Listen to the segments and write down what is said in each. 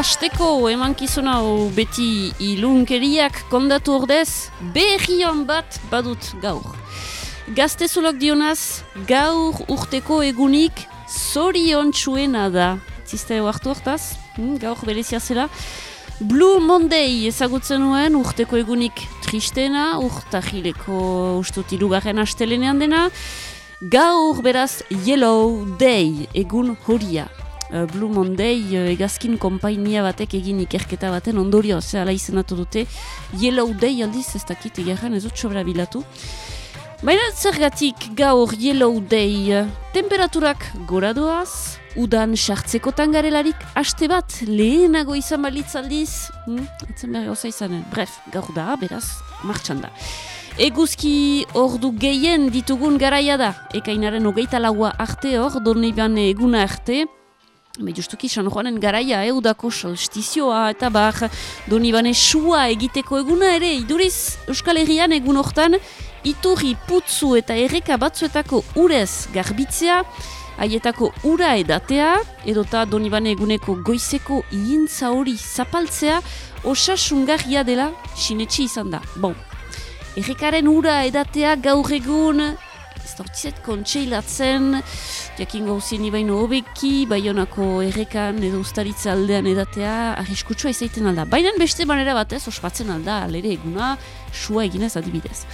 hasteko emankizun hau beti ilunkeriak kondatu ordez, berrian bat badut gaur. Gaztezulok dionaz, gaur urteko egunik zorion txuena da. Ziste hartu hortaz, hmm, gaur berezia zela. Blue Monday ezagutzen nuen urteko egunik tristena, urtahileko ustut irugarren astelenean dena. Gaur beraz Yellow Day egun horia. Uh, Blue Monday uh, egazkin kompainia batek egin ikerketa baten ondorio zehala izenatu dute. Yellow Day aldiz ez dakit egerran ez dut sobra bilatu. Baina zergatik gaur Yellow Day temperaturak gora doaz udan sartzekotan garelarik haste bat lehenago izan balitz aldiz hmm? etzen behar gauza izanen. Bref, gaur da, beraz, martxan da. Eguzki ordu gehien ditugun garaia da, ekainaren hogeita laua arte hor, doni eguna arte, justuki San Juanen garaia eudako solstizioa eta bar doni bane sua egiteko eguna ere iduriz Euskal Herrian egun hortan iturri putzu eta erreka batzuetako urez garbitzea haietako ura edatea edota doni bane eguneko goizeko iintza hori zapaltzea osasungarria dela sinetxi izan da. Bon, errekaren ura edatea gaur egun da kontseilatzen, jakin gauzien ibaino hobeki, baionako errekan edo ustaritza aldean edatea, arriskutsua izaiten alda. Baina beste manera batez, ospatzen alda, alere eguna, sua eginez adibidez.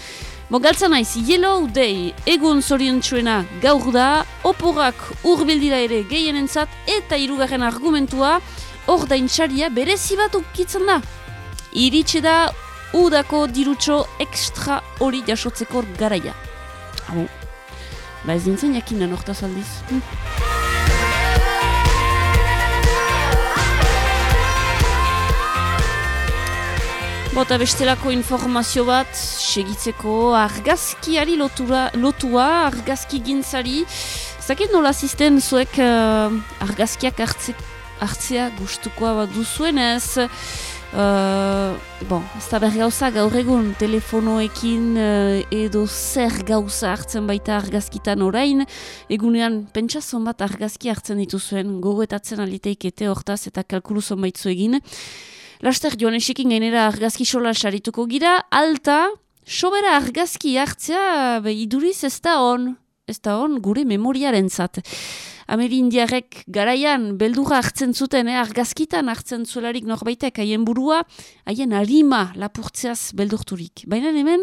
Bo, galtza naiz, Yellow Day egun zorion txuena gaur da, oporak urbildira ere gehien entzat, eta irugarren argumentua, hor da intxaria berezi bat ukitzen da. Iritxe da, udako dirutxo ekstra hori jasotzeko garaia. Hau, Ba ez dintzen jakin den orta zaldiz. Hm. Bota bestelako informazio bat, segitzeko argazkiari lotura, lotua, argazki gintzari. Zakit nola zisten zuek uh, argazkiak hartzea gustukoa bat duzuen ez. Uh, bon, ez da berri gauza gaur egun telefonoekin uh, edo zer gauza hartzen baita argazkitan orain. Egunean pentsa bat argazki hartzen dituzuen gogoetatzen aliteik ete hortaz eta kalkulu zonbaitzu egin. Laster joan esikin gainera argazki sola sarituko gira. Alta, sobera argazki hartzea iduriz ez da on ez da on gure memoriaren zat Amerindiarek garaian beldura hartzen zuten, eh, argazkitan hartzen zuelarik norbaitek haien burua, haien harima lapurtzeaz beldurturik. Baina hemen,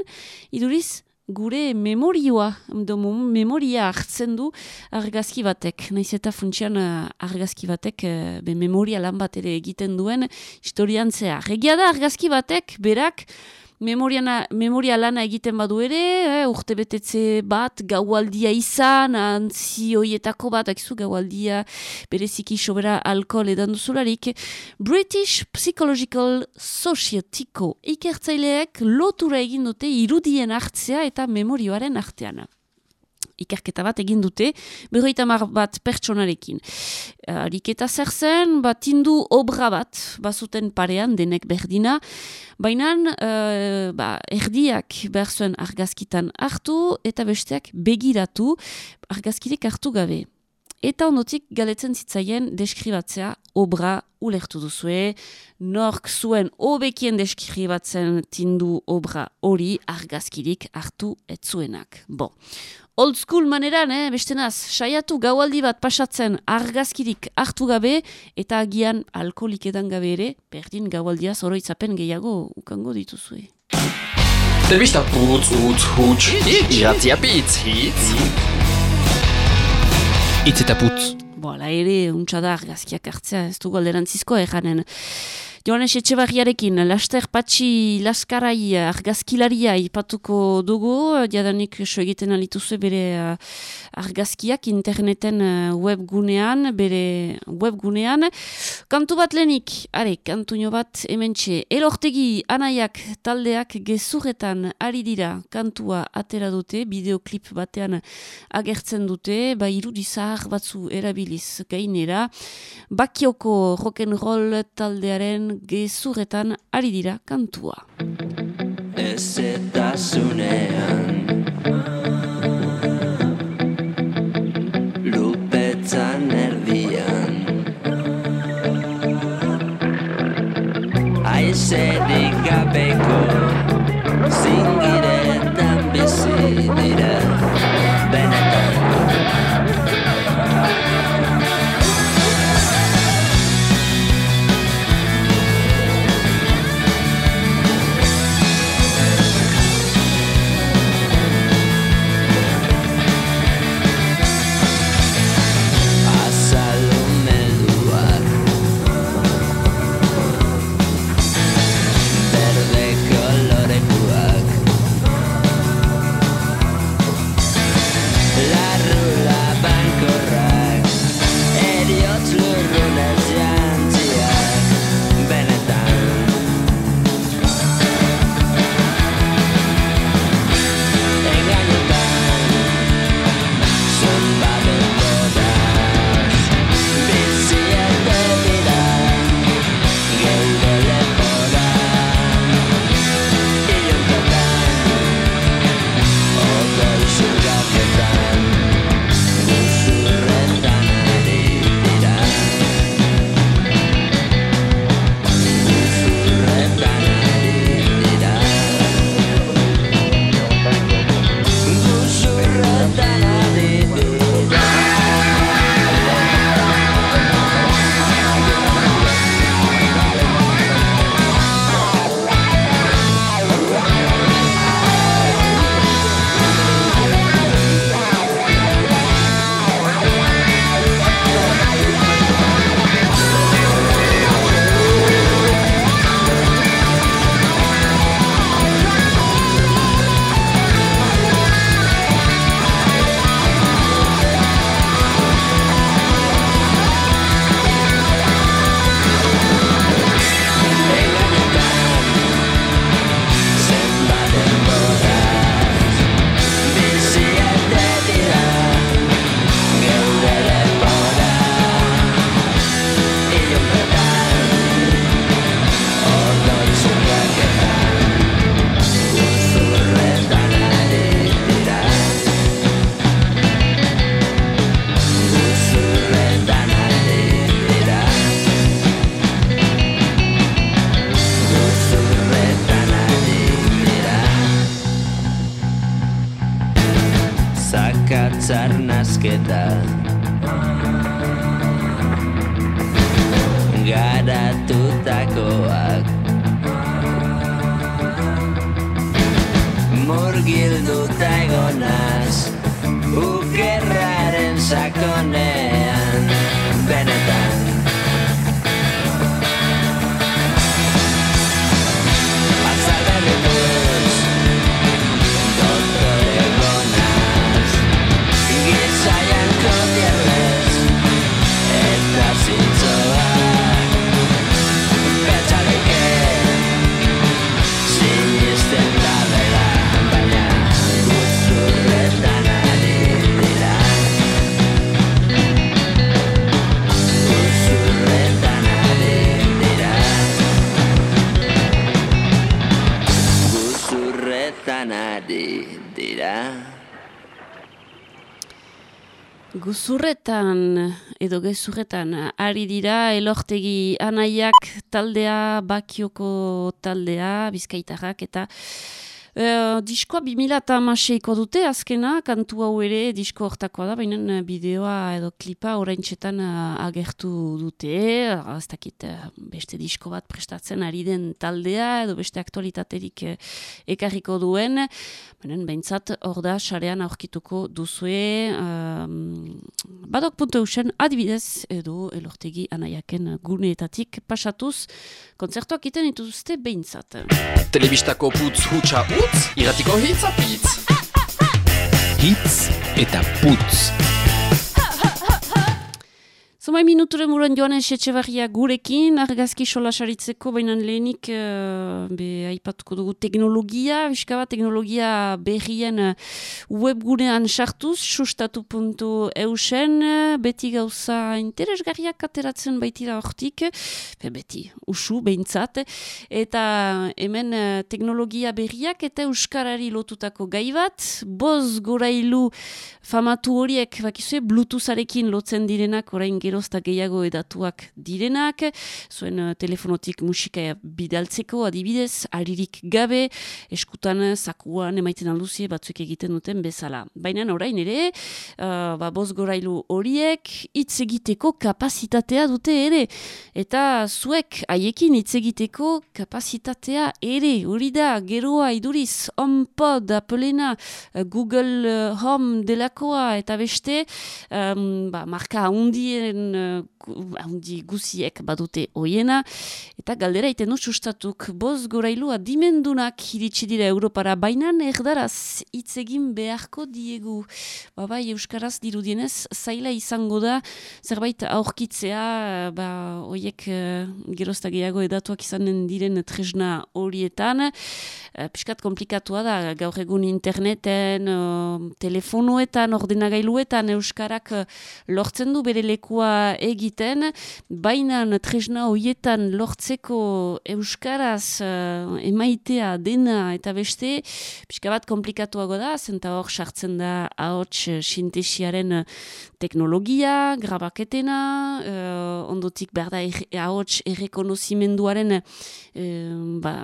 iduriz, gure memorioa, memoria hartzen du argazki batek. Naiz eta funtsian uh, argazki batek uh, be memoria lan bat ere egiten duen historian zea. Regia da argazki batek, berak, memoriana, memoria lana egiten badu ere, eh, urte betetze bat, gaualdia izan, antzi hoietako bat, akizu gaualdia bereziki sobera alkohol edan duzularik. British Psychological Societyko ikertzaileek lotura egin dute irudien hartzea eta memorioaren artean ikerketa bat egin dute, berroita mar bat pertsonarekin. Ariketa zer zen, bat indu obra bat, bazuten parean denek berdina, baina uh, ba, erdiak behar zuen argazkitan hartu eta besteak begiratu argazkirik hartu gabe. Eta ondotik galetzen zitzaien deskribatzea obra ulertu duzue, nork zuen obekien deskribatzen tindu obra hori argazkirik hartu etzuenak. Bo, old school maneran, eh, beste naz, saiatu gaualdi bat pasatzen argazkirik hartu gabe, eta agian alkoholik edan gabe ere, berdin gaualdia zoroitzapen gehiago ukango dituzue. Telbista putz, utz, huts, iratzia pitz, hitz. Itz eta putz. Boala ere, untsa argazkiak hartzea, ez du galderantzizko eganen. Joanes Etxebarriarekin, laster patxi laskarai argazkilaria ipatuko dugu, jadanik so egiten alituzue bere uh, argazkiak interneten uh, webgunean, bere webgunean. Kantu bat lenik, are, kantu bat hementxe, elortegi anaiak taldeak gezurretan ari dira. Kantua atera dute, bideoklip batean agertzen dute, ba irudizar batzu erabiliz gainera, bakioko rock'n'roll taldearen hortan gezurretan ari dira kantua. Ez eta zunean Lupetzan erdian Aizerik gabeko Zingiretan bizi dira Guzurretan edo gezurretan ari dira elortegi anaiak taldea, bakioko taldea, bizkaitarrak eta Uh, diskoa 2006ko dute azkena, kantu hau ere disko hortakoa da, baina bideoa edo klipa oraintxetan uh, agertu dute, uh, ez dakit uh, beste disko bat prestatzen ari den taldea edo beste aktualitaterik uh, ekarriko duen, baina behintzat hor da sarean aurkituko duzue um, badok.eusen adibidez edo elortegi anaiaken guneetatik pasatuz kontzertuak iten dituzte behintzat. Telebistako putz hutsa utz, iratiko hitz apitz. Hitz eta putz. Zomai minuture muran joan etxebarria gurekin, argazki sola saritzeko, baina lehenik uh, be, aipatuko dugu teknologia, biskaba teknologia berrien uh, webgunean sartuz, sustatu.eusen, uh, beti gauza interesgarriak ateratzen baitira hortik, be, beti usu behintzat, eta hemen uh, teknologia berriak eta euskarari lotutako gai bat, boz gorailu famatu horiek, bakizue, bluetootharekin lotzen direnak orain geroz gerozta gehiago edatuak direnak, zuen uh, telefonotik musika bidaltzeko adibidez, aririk gabe, eskutan zakuan emaiten alduzie batzuk egiten duten bezala. Baina orain ere, uh, ba, boz gorailu horiek hitz egiteko kapazitatea dute ere. Eta zuek haiekin hitz egiteko kapazitatea ere, hori da, geroa iduriz, HomePod, Applena, uh, Google Home delakoa eta beste, um, ba, marka handien uh, handi guziek badute hoiena, eta galdera iten sustatuk, boz gorailua dimendunak iritsi dira Europara, bainan erdaraz hitz egin beharko diegu. Ba, bai, Euskaraz dirudienez, zaila izango da, zerbait aurkitzea, ba, oiek uh, gerozta gehiago edatuak izanen diren tresna horietan, uh, piskat komplikatua da, gaur egun interneten, uh, telefonoetan, ordenagailuetan, Euskarak uh, lortzen du bere lekua egiten, baina tresna horietan lortzeko Euskaraz uh, emaitea dena eta beste, pixka bat komplikatuago da, zenta hor sartzen da ahots sintesiaren teknologia, grabaketena, uh, ondotik behar da er, ahots errekonozimenduaren uh, ba,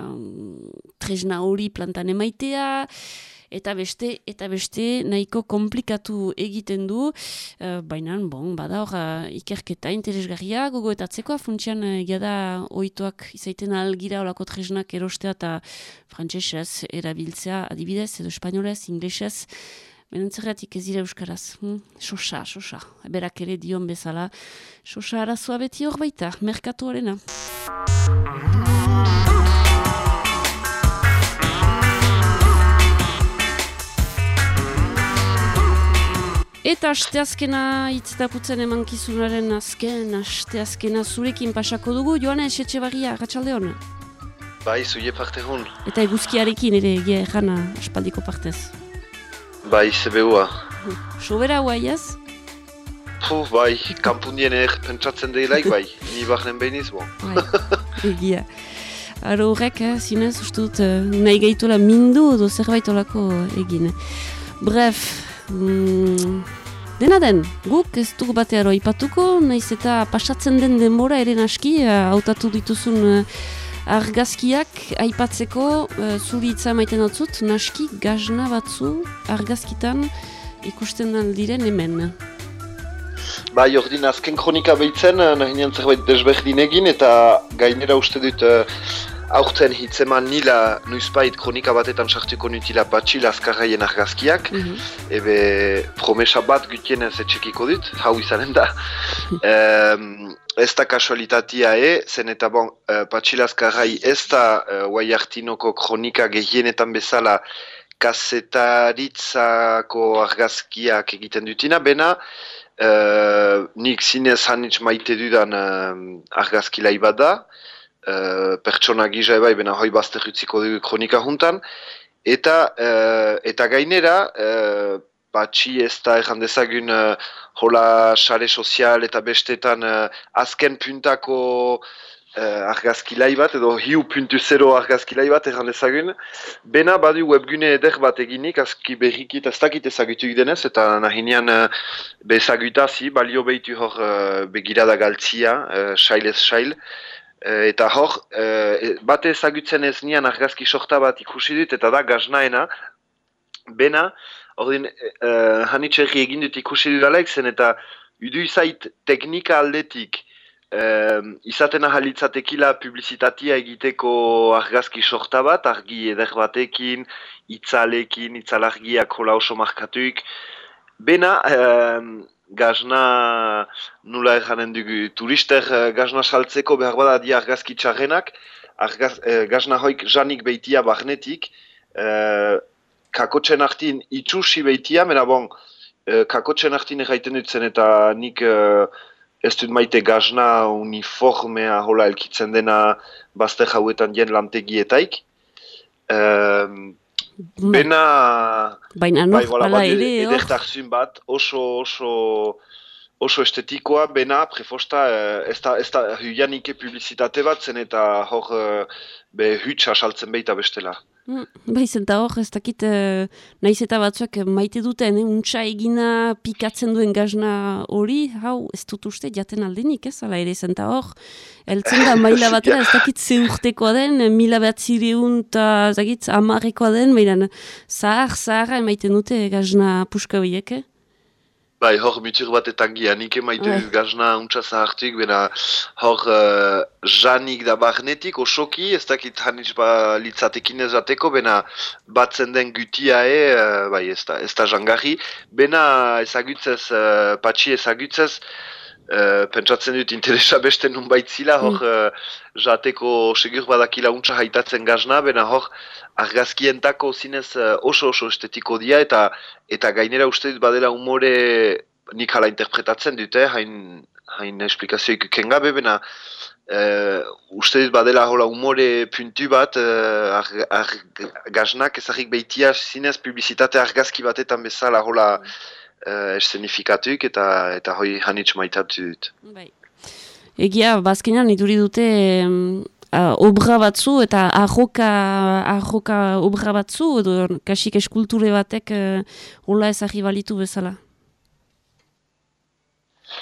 tresna hori plantan emaitea, eta beste eta beste nahiko komplikatu egiten du uh, baina bon bada hor uh, ikerketa interesgarria gogoetatzeko funtsian uh, da ohituak izaiten algira olako tresnak erostea eta frantsesez erabiltzea adibidez edo espainolez inglesez Benentzerratik ez dira euskaraz. Hm? Xoxa, xoxa. Berak ere dion bezala. Xoxa arazoa beti hor baita. Merkatu Eta asteazkena itzetaputzen eman kizunaren azken, asteazkena zurekin pasako dugu, joan esetxe barria, ratxalde hona? Bai, zuie parte hon. Eta eguzkiarekin ere egia errana espaldiko partez. Bai, zebeua. Sobera hua, ez? Puh, bai, kampundien er pentsatzen deilaik, bai. Ni bahnen behiniz, bo. Bai, egia. Aro horrek, eh, zinez, uste dut, eh, nahi gaitola mindu edo zerbait olako egin. Bref, mm, dena den, guk ez dugu batearo ipatuko, naiz eta pasatzen den denbora eren aski, eh, hautatu dituzun eh, argazkiak aipatzeko uh, zuri hitza maiten dutzut, naski gazna batzu argazkitan ikusten aldiren hemen. Bai, ordin azken kronika behitzen, nahi zerbait desberdin egin, eta gainera uste dut uh, aurten hitzeman nila nuizbait kronika batetan sartuko nutila batxil azkarraien argazkiak, ebe promesa bat gutien ez etxekiko dut, hau izanen da. Em, ez da kasualitatea e, zen eta bon, uh, patxil azkarrai ez da uh, kronika gehienetan bezala kasetaritzako argazkiak egiten dutina, bena uh, nik zinez hanitz maite dudan uh, argazkilai bat da, uh, pertsona gisa ebai, bena hoi bazter utziko dugu kronika juntan, eta, uh, eta gainera, uh, batxi ez da erran dezagun uh, hola sare sozial eta bestetan uh, azken puntako uh, argazkilai bat, edo hiu puntu zero argazkilai bat erran dezagun. Bena badu webgune eder bat eginik, azki berrikit ez dakit ezagutu denez, eta nahinean uh, bezagutazi, balio behitu hor uh, begirada galtzia, uh, sail ez sail. Uh, eta hor, uh, bate ezagutzen ez nian argazki sorta bat ikusi dut, eta da gaznaena, bena, Ordin, uh, hanitxerri egin dut ikusi dudalaik zen eta udu izait teknika aldetik uh, izaten ahalitzatekila publizitatia egiteko argazki sorta bat, argi eder batekin, itzalekin, itzalargiak hola oso markatuik. Bena, uh, gazna nula erranen dugu turister uh, gazna saltzeko behar bada di argazki txarrenak, argaz, uh, gazna hoik janik behitia barnetik, kakotxen hartin itxusi behitia, mena bon, e, kakotxen hartin erraiten dutzen eta nik e, ez dut maite gazna uniformea hola elkitzen dena bazte jauetan jen lantegietaik. E, bena... Baina no, bai, bai, ere, edertarzun bat, oso, oso, oso estetikoa, bena, prefosta, ez da, ez da publizitate bat zen eta hor be hutsa saltzen behita bestela. Mm, Bai, zenta hor, ez dakit, eh, naiz eta batzuak maite duten, eh, untsa egina pikatzen duen gazna hori, hau, ez dut uste, jaten aldenik, ez, ala ere, zenta hor, eltzen da maila batera, ez dakit ze urtekoa den, mila bat zireun eta, ez dakit, amarrekoa den, baina zahar, zaharra emaiten dute gazna puska horiek, eh? Bai, hor mutur batetan gia, nik emaite Bai. dut gazna untsa zahartuik, bena hor uh, janik da barnetik, osoki, ez dakit hanitz ba litzatekin ez ateko, bena batzen den gutia e, uh, bai, ez da, ez da jangarri, bena ezagutzez, uh, patxi ezagutzez, uh, pentsatzen dut interesa beste nun baitzila, hor uh, jateko segur badakila untsa haitatzen gazna, bena hor argazkientako zinez uh, oso oso estetiko dia, eta eta gainera uste dut badela umore nik hala interpretatzen dute, hain, hain esplikazioik kengabe, bena uh, uste dut badela hola umore puntu bat, uh, ar, ar, gaznak ezagik behitia zinez publizitate argazki batetan bezala hola uh, eszenifikatuk eta eta hoi hanitz maitatu dut. Bai. Egia, bazkenean iduri dute em, ah, obra batzu eta arroka, arroka obra batzu, edo kasik eskulture batek uh, hola ezagri balitu bezala.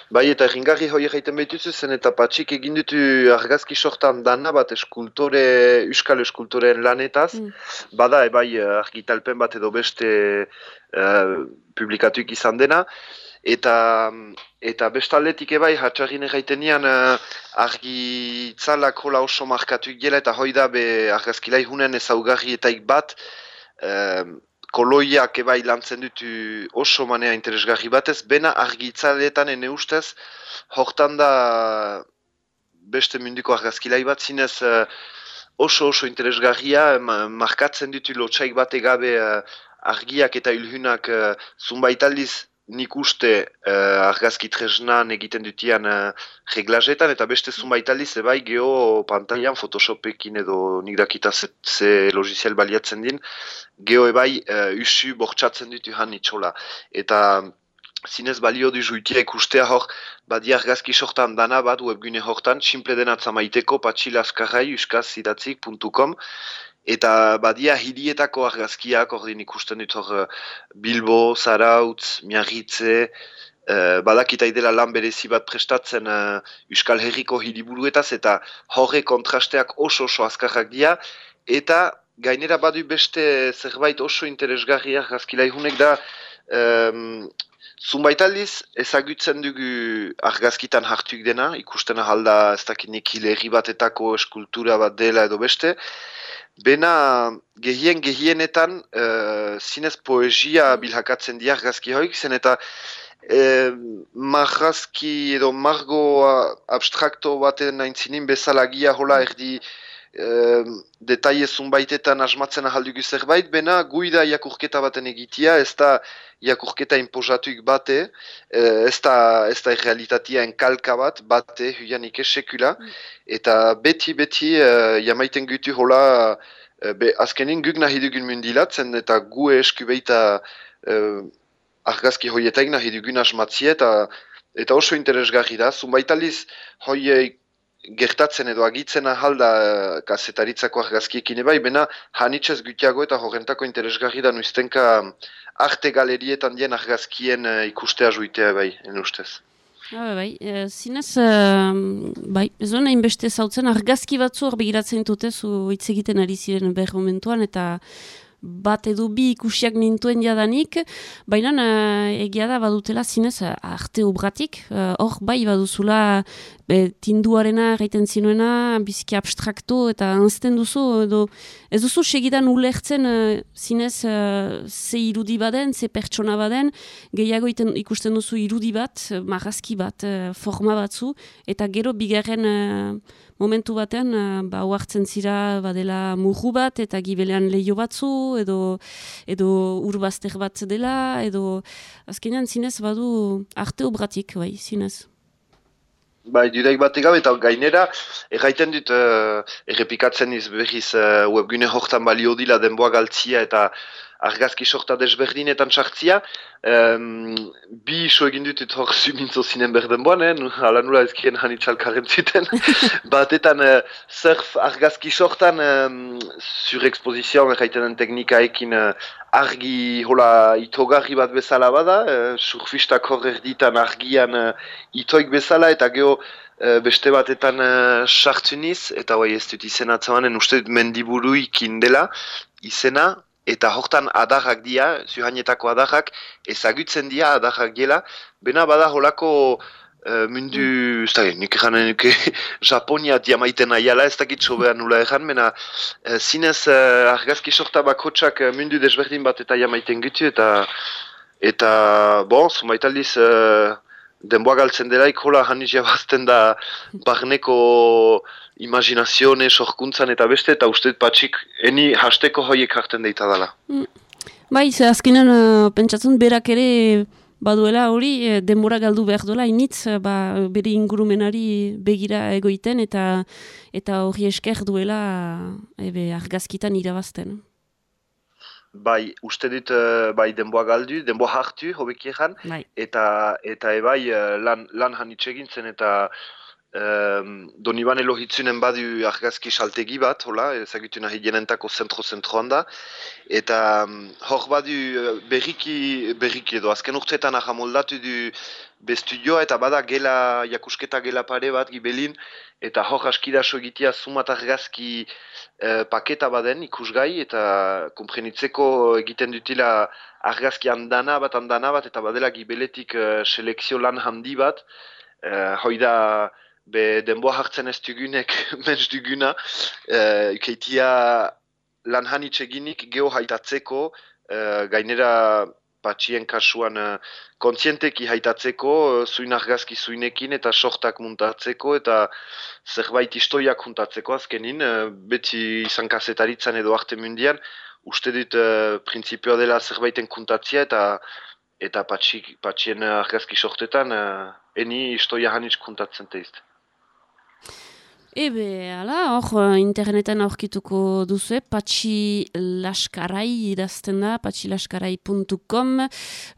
Bai, eta erringarri hoi egiten behituzu zen eta patxik egin dutu argazki sortan dana bat eskultore, euskal eskultoreen lanetaz. Mm. Bada, e, bai, argitalpen bat edo beste uh, publikatuik izan dena. Eta, eta bestaldetik ebai, hatxarrin erraiten nian uh, argitzalak hola oso markatuik gela eta hoi da be argazkilai hunen ezaugarrietaik bat, um, koloiak ebai lantzen dutu oso manea interesgarri batez, bena argitzaletan ene ustez, hortan da beste munduko argazkilai bat zinez eh, oso oso interesgarria, ma- markatzen ditu lotxaik bat egabe eh, argiak eta ilhunak zunbait aldiz nik uste uh, argazki tresnan egiten dutian uh, reglajetan eta beste zunbait aldiz ebai geho pantailan photoshopekin edo nik dakita ze, ze logizial baliatzen din geho ebai uh, usu bortxatzen ditu han itxola. Eta zinez balio du juitia ikustea hor, badi argazki sortan dana bat webgune hortan, simple denatza maiteko patxilazkarrai uskazidatzik.com eta badia hirietako argazkiak ordin ikusten dut hor eh, Bilbo, Zarautz, Miarritze, Uh, badakita idela lan berezi bat prestatzen uh, Euskal Herriko hiriburuetaz eta horre kontrasteak oso oso azkarrak dira. Eta gainera badu beste zerbait oso interesgarria argazkilaihunek da um, Zunbait aldiz ezagutzen dugu argazkitan hartuik dena, ikusten ahalda ez dakinik hilerri batetako eskultura bat dela edo beste, Bena gehien gehienetan uh, zinez poesia bilhakatzen di argazki hoik, zen eta eh, marrazki edo margo abstrakto baten aintzinin bezala gia hola erdi detaile zunbaitetan asmatzen ahaldugu zerbait, bena guida jakurketa baten egitia, ez da jakurketa imposatuik bate, eh, ez da, ez da realitatea enkalka bat, bate, huianik esekula, eta beti-beti uh, jamaiten gutu hola, uh, be, azkenin guk nahi dugun mundilatzen, eta gu eskubeita uh, argazki hoietaik nahi dugun asmatzia, eta, eta oso interesgarri da, zunbait aliz hoiek gertatzen edo agitzen ahalda uh, kazetaritzako argazkiekin. Ebai, bena hanitzez gutiago eta horrentako interesgarri da nuiztenka arte galerietan dien argazkien uh, ikustea juitea bai, en ustez. Ah, bai, e, zinez, e, bai, ez duen hainbeste zautzen, argazki batzu hor begiratzen dute zu hitz egiten ari ziren behar momentuan, eta bat edo bi ikusiak nintuen jadanik, baina e, egia da badutela zinez eh, arte obratik, eh, hor bai baduzula be, tinduarena egiten zinuena, biziki abstrakto eta anzten duzu, edo ez duzu segidan ulertzen eh, zinez eh, ze irudi baden, ze pertsona baden, gehiago iten, ikusten duzu irudi bat, marrazki bat, eh, forma batzu, eta gero bigarren eh, momentu batean, eh, ba, oartzen zira badela murru bat, eta gibelean leio batzu, edo, edo urbazter bat dela, edo azkenean zinez badu arte obratik, bai, zinez. Bai, dudaik bat egabe, eta gainera, erraiten dut, uh, errepikatzen iz berriz uh, webgune hortan balio dila denboa galtzia, eta argazki sorta desberdinetan sartzia. Um, bi iso egin dut eta hor zumintzo zinen berden boan, eh? Hala nula ezkien hanitxalkarren zuten. Batetan uh, surf argazki sortan um, surexposizion erraiten den teknikaekin uh, argi hola itogarri bat bezala bada, uh, surfistak hor erditan argian uh, itoik bezala eta geho Eh, beste batetan uh, sartu niz, eta bai ez dut izena zamanen uste dut mendiburuikin dela izena, eta hortan adarrak dia, zuhainetako adarrak, ezagutzen dia adarrak diela, bena bada holako uh, mundu, ez da, nik eranen nuke Japonia diamaiten aiala, ez dakit sobean nula eran, mena uh, zinez uh, argazki sorta bakotsak uh, mundu desberdin bat eta jamaiten gitu, eta eta, bon, zumaitaldiz, uh, denboa galtzen delaik hola hanitz jabazten da barneko imaginazione, sorkuntzan eta beste, eta uste patxik eni hasteko hoiek hartzen deita dela. Bai, ze azkenan uh, pentsatzen berak ere baduela hori eh, denbora galdu behar duela initz eh, ba, bere ingurumenari begira egoiten eta eta hori esker duela ebe, argazkitan irabazten. Bai, uste dut eh, bai denboa galdu, denboa hartu, hobeki egan, Bai. eta eta ebai eh, lan, lan hanitz egintzen eta um, Donibane lohitzunen badu argazki saltegi bat, hola, ezagutu nahi jenentako zentro-zentroan da, eta um, hor badu eh, berriki, berriki edo, azken urteetan ahamoldatu du bestudioa eta bada gela, jakusketa gela pare bat gibelin, eta hor askidaso egitea sumat argazki eh, paketa baden ikusgai, eta komprenitzeko egiten dutila argazki handana bat, handana bat, eta badela gibeletik uh, selekzio lan handi bat, uh, hoi da be denboa hartzen ez dugunek mens duguna, uh, ukeitia lan hanitz eginik geho haitatzeko, uh, gainera patxien kasuan uh, kontzienteki haitatzeko, uh, zuin argazki zuinekin eta sortak muntatzeko eta zerbait historiak juntatzeko azkenin, uh, beti izan kasetaritzan edo arte mundian, uste dut uh, printzipioa dela zerbaiten kuntatzia eta eta patxi, patxien argazki sortetan uh, eni historia hanitz kuntatzen teizte. Ebe, ala, hor, eh, interneten aurkituko duzu, patxi laskarai idazten da, patxilaskarai.com,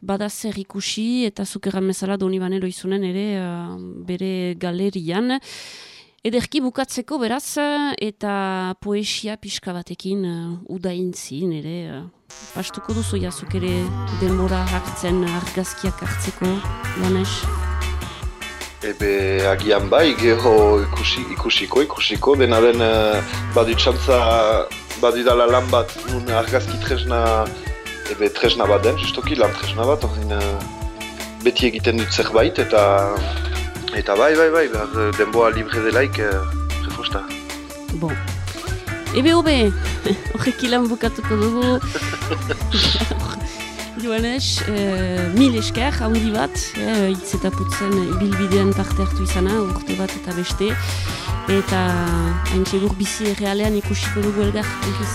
bada zer ikusi eta zukeran bezala doni banero izunen ere eh, bere galerian. Ederki bukatzeko beraz eta poesia pixka batekin uh, udaintzin ere. Uh, pastuko duzu jazuk ere denbora hartzen argazkiak hartzeko, Joanes? Ebe agian bai, geho ikusi, ikusiko, ikusiko, dena den uh, badu txantza, badu dala lan bat, nun argazki tresna, ebe tresna bat den, justoki lan tresna bat, horrein uh, beti egiten dut zerbait, eta eta bai, bai, bai, behar denboa libre delaik, uh, refosta. Bon. Ebe hobe, horrek ilan bukatuko dugu. Joanes, eh, mil esker, handi bat, eh, hitz eta putzen ibilbidean parte hartu izana, urte bat eta beste. Eta hain txegur bizi errealean ikusiko dugu elgar, berriz,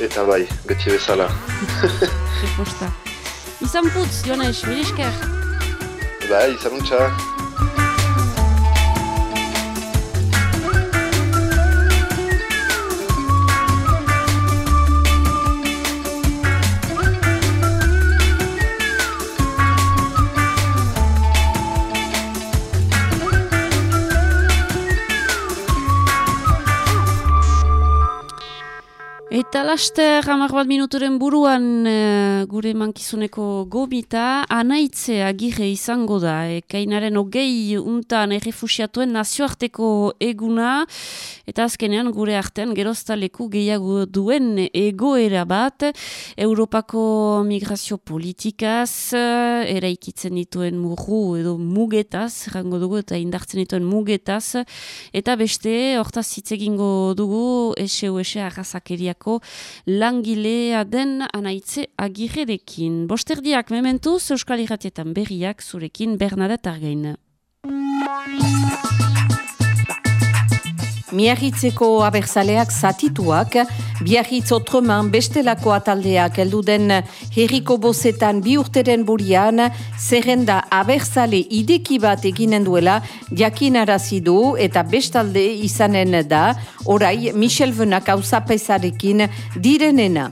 Eta bai, beti bezala. reposta. Izan putz, Joanes, mil esker. Bai, izan untxa. Eta laster hamar bat minuturen buruan eh, gure mankizuneko gomita anaitze agirre izango da. Ekainaren hogei untan errefusiatuen nazioarteko eguna. Eta azkenean gure artean geroztaleku gehiago duen egoera bat. Europako migrazio politikaz eh, eraikitzen dituen murru edo mugetaz, rango dugu eta indartzen dituen mugetaz. Eta beste hortaz hitz egingo dugu SOS arrazakeriako langilea den anaitze agirrerekin. Bosterdiak mementuz Euskal Irratietan berriak zurekin Bernadette Argain. Miarritzeko abertzaleak zatituak, biarritz otreman bestelako ataldeak elduden herriko bozetan bi urteren burian, zerrenda abertzale ideki bat eginen duela jakinarazi du eta bestalde izanen da, orai Michel Venak hauzapezarekin direnena.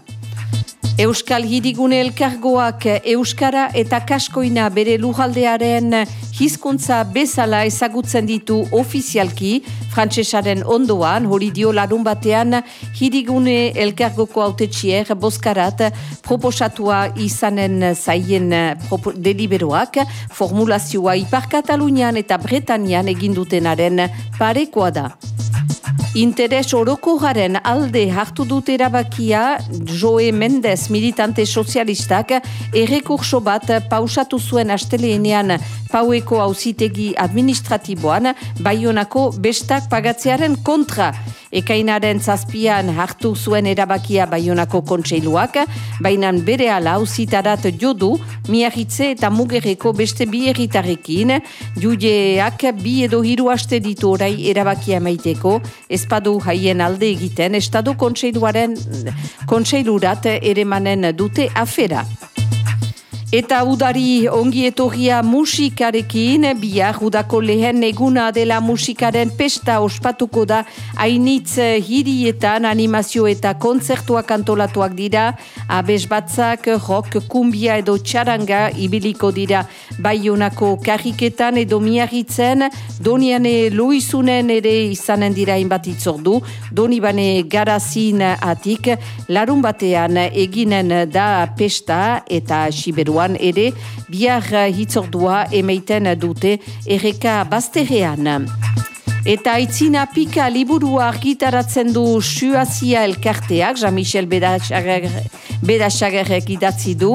Euskal Hirigune Elkargoak Euskara eta Kaskoina bere lujaldearen hizkuntza bezala ezagutzen ditu ofizialki, frantsesaren ondoan, hori dio larun batean, Hirigune Elkargoko autetxier boskarat proposatua izanen zaien propo- deliberoak, formulazioa Ipar Katalunian eta Bretanian egindutenaren parekoa da. Interes orokorraren alde hartu dut erabakia Joe Mendez militante sozialistak errekurso bat pausatu zuen asteleenean paueko auzitegi administratiboan Baionako bestak pagatzearen kontra. Ekainaren zazpian hartu zuen erabakia Baionako kontseiluak, baina bere ala auzitarat jodu miarritze eta mugerreko beste bi erritarrekin, judeak bi edo hiru aste ditu orai erabakia maiteko, espadu haien alde egiten, Estado kontseiluaren kontseilurat ere manen dute afera. Eta udari ongi etorria musikarekin, bihar udako lehen eguna dela musikaren pesta ospatuko da. Hainitz hirietan animazio eta kontzertuak antolatuak dira, abes batzak, rock, kumbia edo txaranga ibiliko dira. Baionako karriketan edo miarritzen, doniane loizunen ere izanen dira inbat itzordu, donibane garazin atik, larun batean eginen da pesta eta siberuan ere bihar hitzordua emeiten dute erreka bazterrean. Eta aitzina pika liburua argitaratzen du Suazia elkarteak, Jean-Michel Bedasagerrek idatzi du.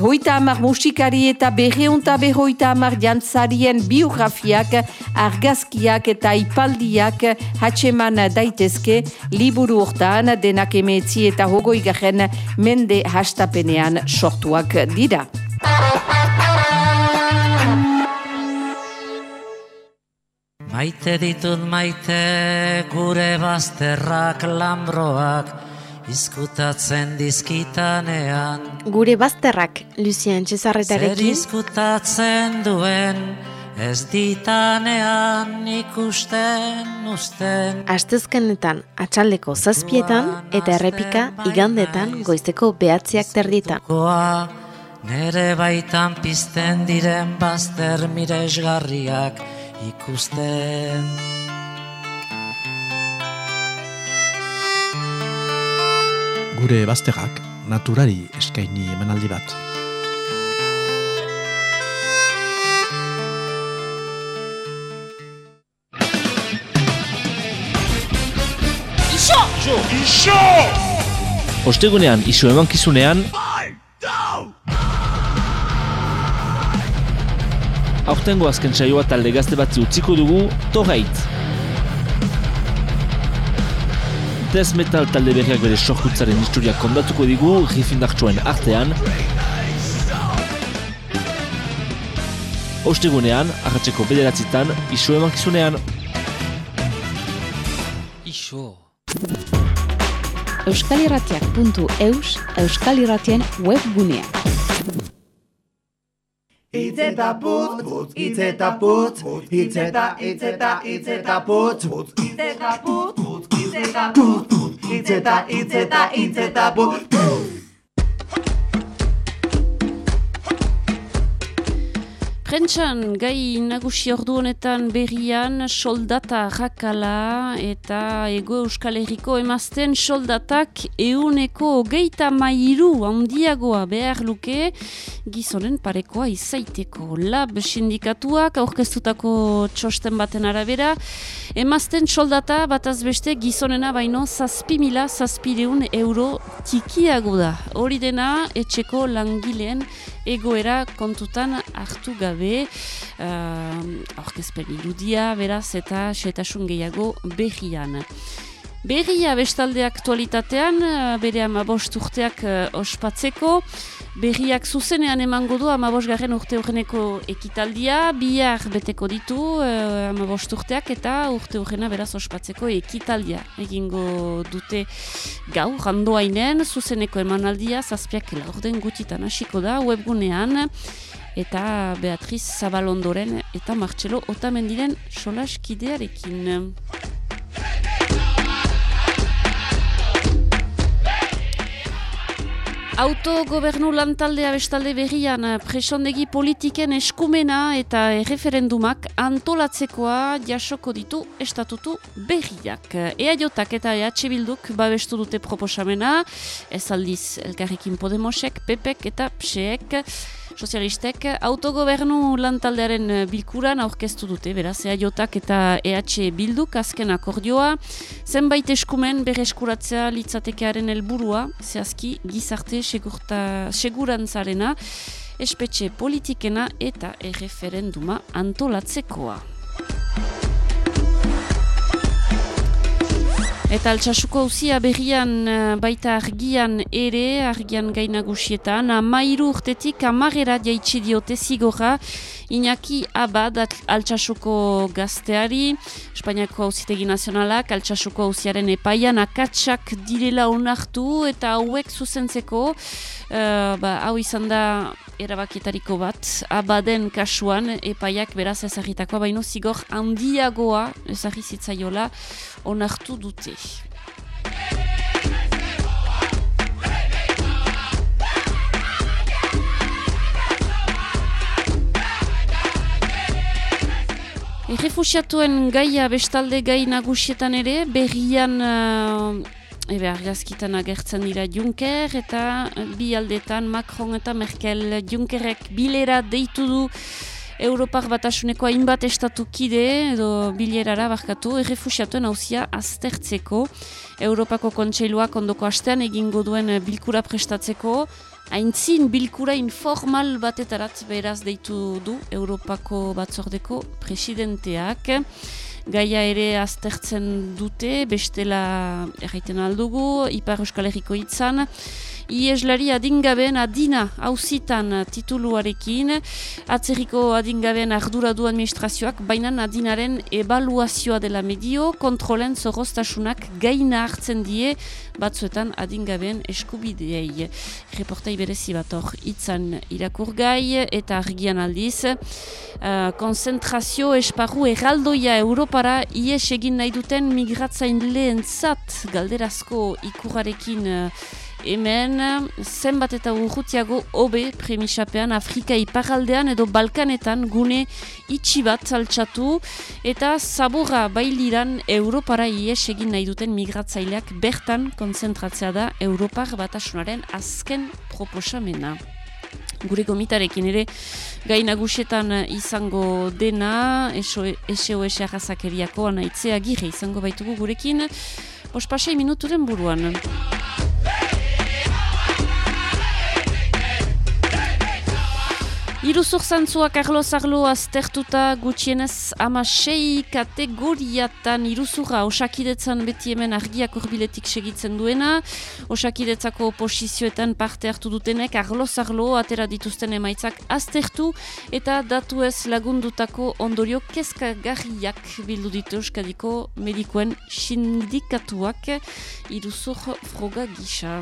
Hoita hamar musikari eta berreunta berroita hamar jantzarien biografiak, argazkiak eta ipaldiak hatxeman daitezke liburu hortan denak emetzi eta hogoigarren mende hastapenean sortuak dira. Maite ditut maite gure bazterrak lambroak izkutatzen dizkitanean. Gure bazterrak, Lucien Zer Txezarretarekin, izkutatzen duen ez ditanean ikusten usten. Astezkenetan atxaldeko zazpietan eta errepika igandetan goizeko behatziak terdietan. Koa nere baitan pizten diren bazter miresgarriak ikusten. Gure bazterrak naturari eskaini emanaldi bat. Ostegunean isu emankizunean Aurtengo azken saioa talde gazte batzi utziko dugu Torrait Death Metal talde berriak bere sorkutzaren historia kondatuko digu rifindartsuen artean Ostegunean, arratseko bederatzitan, isu emankizunean Iso. euskalirratiak.eus euskalirratien webgunea. Itz eta putz, putz, itz eta putz, itz eta, itz eta, itz eta putz, itz eta putz, itz eta putz, itz eta, itz eta, itz eta putz, Prentxan, gai nagusi ordu honetan berrian soldata rakala eta ego euskal herriko emazten soldatak euneko geita mairu handiagoa behar luke gizonen parekoa izaiteko. Lab sindikatuak aurkeztutako txosten baten arabera, emazten soldata bataz beste gizonena baino zazpimila zazpireun euro tikiago da. Hori dena etxeko langileen egoera kontutan hartu gabe uh, aurkezpen irudia, beraz eta xetasun gehiago berrian. Berria bestalde aktualitatean, eh, bere amabost urteak eh, ospatzeko, berriak zuzenean emango du amabost garren urte horreneko ekitaldia, bihar beteko ditu uh, amabost urteak eta urte horrena beraz ospatzeko ekitaldia. Egingo dute gaur, randoainen, zuzeneko emanaldia, zazpiak laurden gutitan hasiko da, webgunean, eta Beatriz Zabalondoren eta Martxelo Otamendiren solaskidearekin. Autogobernu lantaldea bestalde berrian presondegi politiken eskumena eta erreferendumak antolatzekoa jasoko ditu estatutu berriak. EAJak eta EH Bilduk babestu dute proposamena, ez aldiz Elkarrekin Podemosek, Pepek eta Pseek, sozialistek autogobernu lantaldearen eh, bilkuran aurkeztu dute, beraz, EAJak eta EH Bilduk azken akordioa, zenbait eskumen bereskuratzea litzatekearen helburua, zehazki gizarte segurta, segurantzarena, espetxe politikena eta erreferenduma antolatzekoa. Eta altxasuko hauzia berrian eh, baita argian ere, argian gainagusietan, amairu urtetik amarera jaitsi diote zigorra, Iñaki Abad altxasuko gazteari, Espainiako hauzitegi nazionalak altxasuko hauziaren epaian akatsak direla onartu eta hauek zuzentzeko, uh, ba, hau izan da erabakietariko bat, abaden kasuan epaiak beraz ezagitakoa, baino zigor handiagoa ezagizitzaiola onartu dute. Errefusiatuen gaia bestalde gai nagusietan ere, berrian uh, ebe argazkitan agertzen dira Juncker eta bi aldetan Macron eta Merkel. Junckerrek bilera deitu du Europar batasuneko hainbat estatu kide edo bilerara barkatu errefusiatuen hauzia aztertzeko. Europako kontseiluak ondoko astean egingo duen bilkura prestatzeko Aintzin bilkura informal batetarat beraz deitu du Europako batzordeko presidenteak. Gaia ere aztertzen dute, bestela erraiten aldugu, Ipar Euskal Herriko itzan. Ieslari adingaben adina hauzitan tituluarekin, atzerriko adingaben ardura du administrazioak, baina adinaren ebaluazioa dela medio, kontrolen zorroztasunak gaina hartzen die, batzuetan adingaben eskubideei. Reportai berezi bat hor itzan irakurgai eta argian aldiz. Uh, konzentrazio esparru erraldoia Europara ies egin nahi duten migratzain lehen zat galderazko ikurarekin uh, hemen zenbat eta urrutiago obe premisapean Afrika iparaldean edo Balkanetan gune itxi bat altxatu eta zaborra bailiran Europara ies egin nahi duten migratzaileak bertan konzentratzea da Europar batasunaren azken proposamena. Gure gomitarekin ere gai nagusietan izango dena SOS arrazakeriako anaitzea gire izango baitugu gurekin Ospasei minuturen buruan. Iruzur zantzua Carlos Arlo aztertuta gutxienez ama sei kategoriatan iruzura osakidetzan beti hemen argiak urbiletik segitzen duena. Osakidetzako oposizioetan parte hartu dutenek Carlos Arlo atera dituzten emaitzak aztertu eta datu ez lagundutako ondorio kezkagarriak bildu ditu euskadiko medikoen sindikatuak iruzur froga gisa.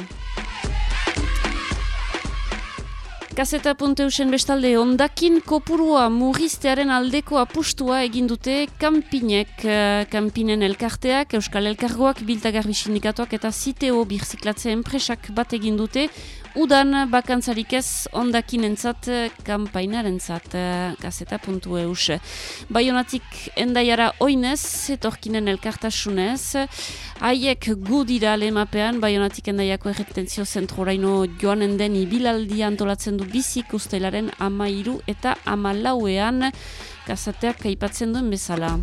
Kaseta.eusen bestalde ondakin kopurua murriztearen aldeko apustua egin dute kanpinek, uh, kanpinen elkarteak, euskal elkargoak, biltagarbi sindikatuak eta ziteo birziklatze enpresak bat egin dute, Udan bakantzarik ez ondakin entzat, kampainaren zat, gazeta.eus. Baionatik endaiara oinez, etorkinen elkartasunez, haiek gu dira lemapean, baionatik endaiako erretentzio zentroraino joanen den ibilaldi antolatzen du bizik ustelaren ama eta ama lauean, gazateak kaipatzen duen bezala.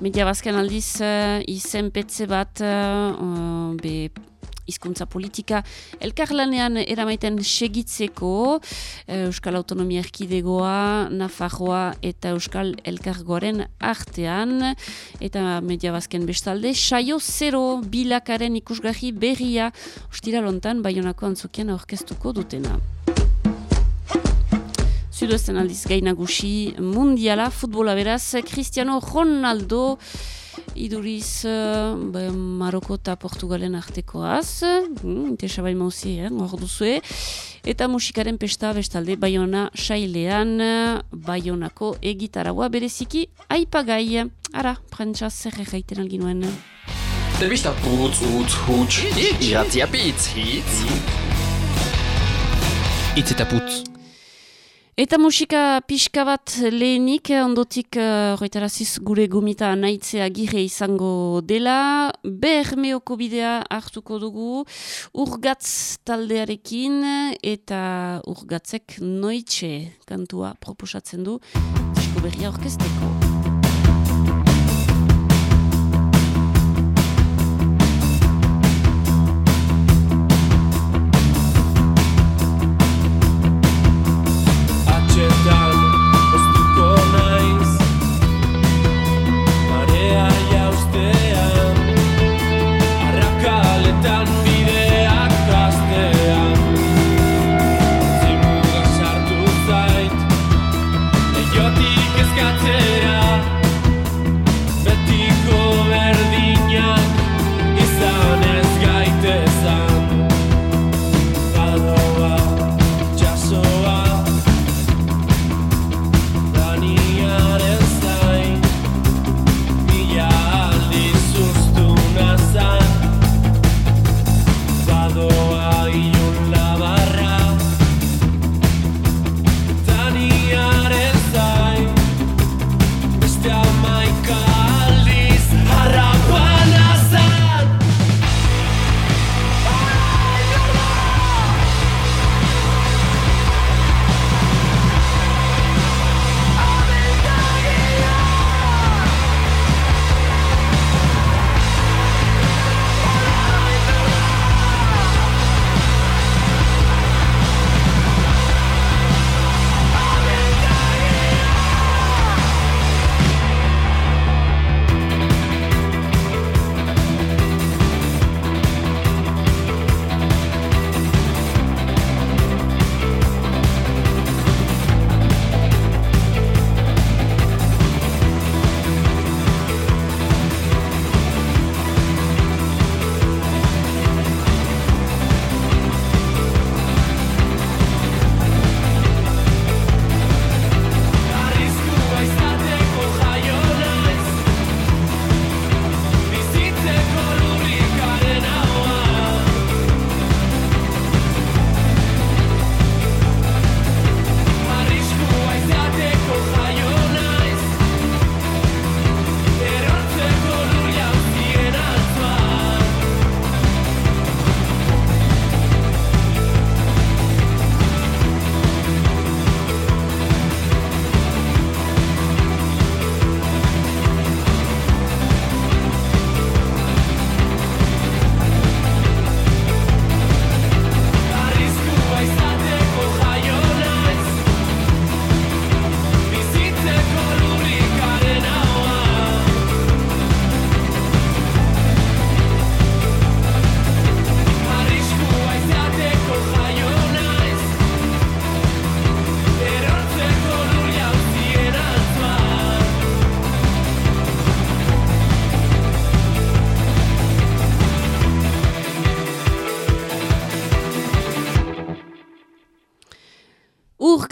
Media bazken aldiz, uh, izen petze bat, uh, be, hizkuntza politika. Elkarlanean eramaiten segitzeko eh, Euskal Autonomia Erkidegoa, Nafarroa eta Euskal Elkargoaren artean. Eta media bazken bestalde saio zero bilakaren ikusgahi berria. Ustira lontan baionako antzukian aurkeztuko dutena. Zuduesten aldiz gainagusi mundiala, futbola beraz, Cristiano Ronaldo iduriz uh, Maroko eta Portugalen artekoaz, mm, intesa bai mauzi, eh, duzue. Eta musikaren pesta bestalde Bayona sailean, Bayonako egitaragoa bereziki aipagai. Ara, prentsa zer egaiten alginuen. Telebista putz, utz, huts, hitz, hitz, hitz, hitz, Itz eta putz. Eta musika pixka bat lehenik, ondotik uh, gure gomita naitzea gire izango dela. Bermeoko bidea hartuko dugu, urgatz taldearekin eta urgatzek noitxe kantua proposatzen du. Disko berria orkesteko.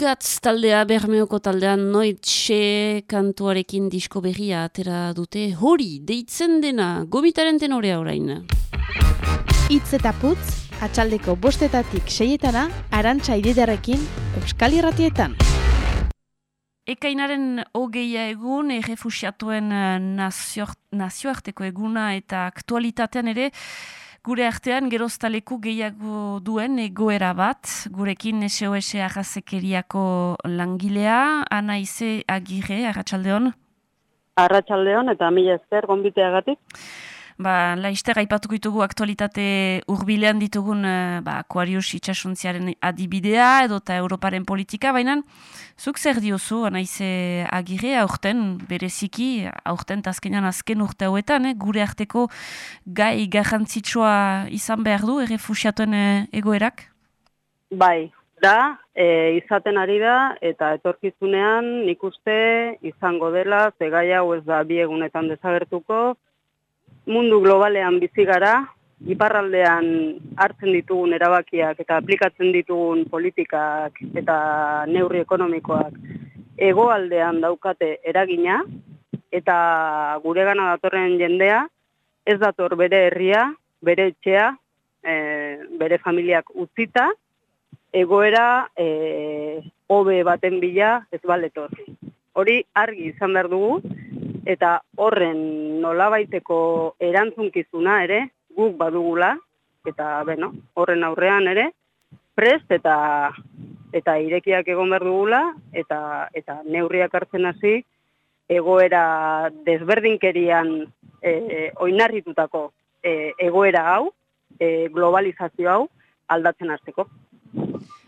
Urgatz taldea, Bermeoko taldean noitxe kantuarekin disko berria atera dute hori deitzen dena gomitaren tenorea orain. Itz eta putz, atxaldeko bostetatik seietana, arantxa ididarekin, Euskal Irratietan. Ekainaren hogeia egun, errefusiatuen eh, nazio- nazioarteko eguna eta aktualitatean ere, gure artean geroztaleku gehiago duen egoera bat, gurekin SOS arrazekeriako langilea, Ana Ize Arratxaldeon. Arratsaldeon eta mila esker gonbiteagatik. Ba, laizter aipatuko ditugu aktualitate hurbilean ditugun eh, ba, Aquarius itxasuntziaren adibidea edo eta Europaren politika, baina zuk zer diozu, anaize agire, aurten bereziki, aurten eta azkenean azken urte hauetan, eh, gure arteko gai garrantzitsua izan behar du, errefusiatuen eh, egoerak? Bai, da, e, izaten ari da, eta etorkizunean nik uste izango dela, ze gai hau ez da bi egunetan desagertuko, mundu globalean bizi gara, iparraldean hartzen ditugun erabakiak eta aplikatzen ditugun politikak eta neurri ekonomikoak hegoaldean daukate eragina, eta gure gana datorren jendea, ez dator bere herria, bere etxea, e, bere familiak utzita, egoera e, hobe baten bila ez baletor. Hori argi izan behar dugu, eta horren nolabaiteko erantzunkizuna ere guk badugula, eta beno, horren aurrean ere, prest eta eta irekiak egon behar dugula, eta, eta neurriak hartzen hasi, egoera desberdinkerian e, oinarritutako e, egoera hau, e, globalizazio hau, aldatzen hasteko.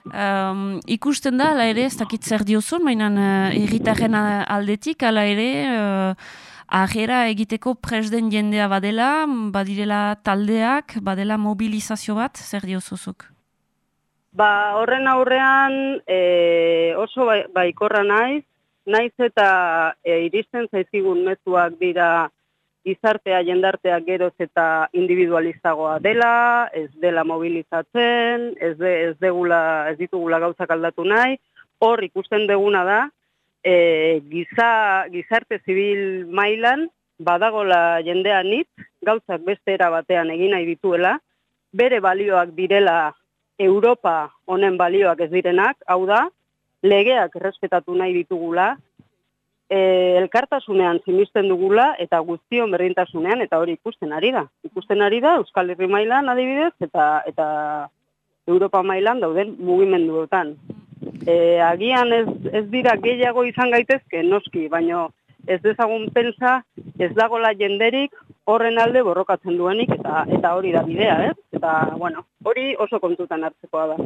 Um, ikusten da, ala ere, ez dakit zer diozun, mainan uh, erritarren aldetik, ala ere, uh, ahera egiteko presden jendea badela, badirela taldeak, badela mobilizazio bat, zer diozuzuk? Ba, horren aurrean e, oso bai- baikorra naiz, naiz eta e, iristen zaizkigun mezuak dira gizartea jendartea geroz eta individualizagoa dela, ez dela mobilizatzen, ez, de, ez, degula, ez ditugula gauzak aldatu nahi, hor ikusten deguna da, e, giza, gizarte zibil mailan, badagola jendea nit, gauzak beste era batean egin nahi dituela, bere balioak direla Europa honen balioak ez direnak, hau da, legeak errespetatu nahi ditugula, e, elkartasunean sinisten dugula eta guztion berdintasunean eta hori ikusten ari da. Ikusten ari da Euskal Herri mailan adibidez eta eta Europa mailan dauden mugimenduetan. E, agian ez, ez dira gehiago izan gaitezke noski, baino ez dezagun pensa ez dagola jenderik horren alde borrokatzen duenik eta eta hori da bidea, ez? Eta bueno, hori oso kontutan hartzekoa da.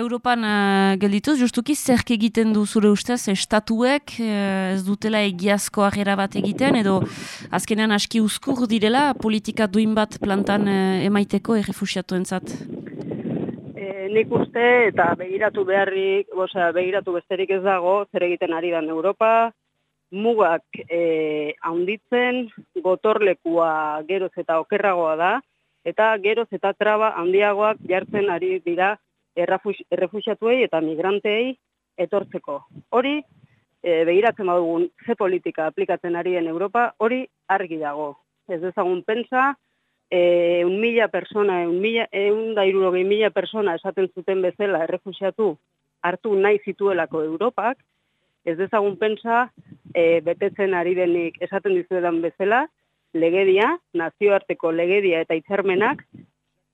Europan uh, geldituz, justuki zerk egiten du zure ustez, estatuek eh, ez dutela egiazko agera bat egiten, edo azkenean aski uzkur direla politika duin bat plantan uh, emaiteko errefusiatuentzat. Nik uste eta begiratu beharrik, osea, begiratu besterik ez dago, zer egiten ari dan Europa, mugak e, haunditzen, gotorlekua geroz eta okerragoa da, eta geroz eta traba handiagoak jartzen ari dira errefuxiatuei eta migrantei etortzeko. Hori, e, begiratzen badugun ze politika aplikatzen ari den Europa, hori argi dago. Ez dezagun pensa, e, un mila persona, un mila, eun da irurogei mila persona esaten zuten bezala errefuxiatu hartu nahi zituelako Europak, ez dezagun pensa, e, betetzen ari denik esaten dizuedan bezala, legedia, nazioarteko legedia eta hitzarmenak,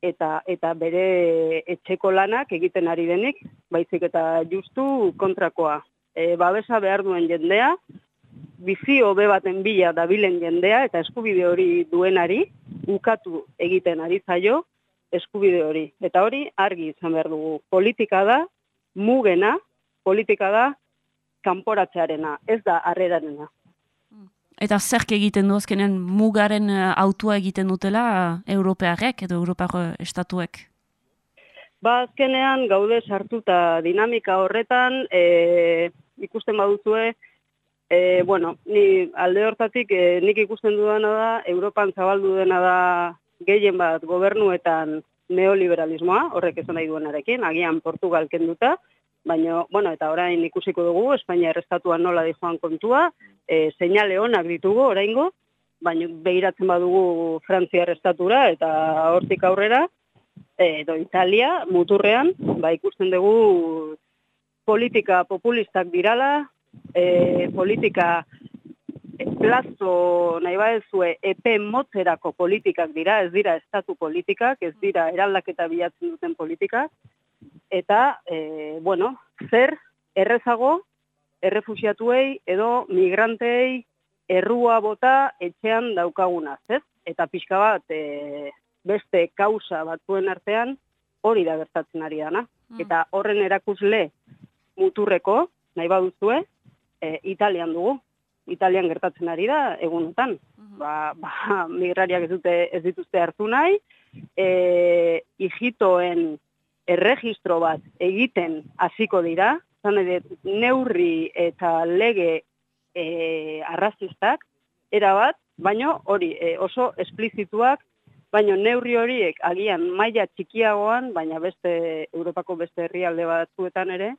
eta eta bere etxeko lanak egiten ari denik, baizik eta justu kontrakoa. E, babesa behar duen jendea, bizi hobe baten bila dabilen jendea eta eskubide hori duenari ukatu egiten ari zaio eskubide hori. Eta hori argi izan behar dugu. Politika da, mugena, politika da, kanporatzearena, ez da harrerarena. Eta zerk egiten du azkenean mugaren uh, autua egiten dutela uh, Europearrek edo Europar estatuek. Ba, azkenean gaude sartuta dinamika horretan, e, ikusten baduzue, e, bueno, ni alde hortatik e, nik ikusten dudana da, Europan zabaldu dena da gehien bat gobernuetan neoliberalismoa, horrek esan nahi duenarekin, agian Portugal kenduta, baina, bueno, eta orain ikusiko dugu, Espainia errestatuan nola di joan kontua, e, seinale onak ditugu oraingo, baina behiratzen badugu Frantzia errestatura eta hortik aurrera, edo Italia, muturrean, ba, ikusten dugu politika populistak dirala, e, politika plazo nahi badezue epe motzerako politikak dira, ez dira estatu politikak, ez dira eraldaketa bilatzen duten politikak, eta, e, bueno, zer errezago errefusiatuei edo migrantei errua bota etxean daukagunaz, ez? Eta pixka bat e, beste kausa batzuen artean hori da gertatzen ari dana. Eta horren erakusle muturreko, nahi baduzue, e, Italian dugu. Italian gertatzen ari da egunotan. Ba, ba, migrariak ez, dute, ez dituzte hartu nahi, e, hijitoen erregistro bat egiten hasiko dira, zan edo neurri eta lege e, arrazistak, erabat, baino hori e, oso esplizituak, baino neurri horiek agian maila txikiagoan, baina beste Europako beste herrialde batzuetan ere,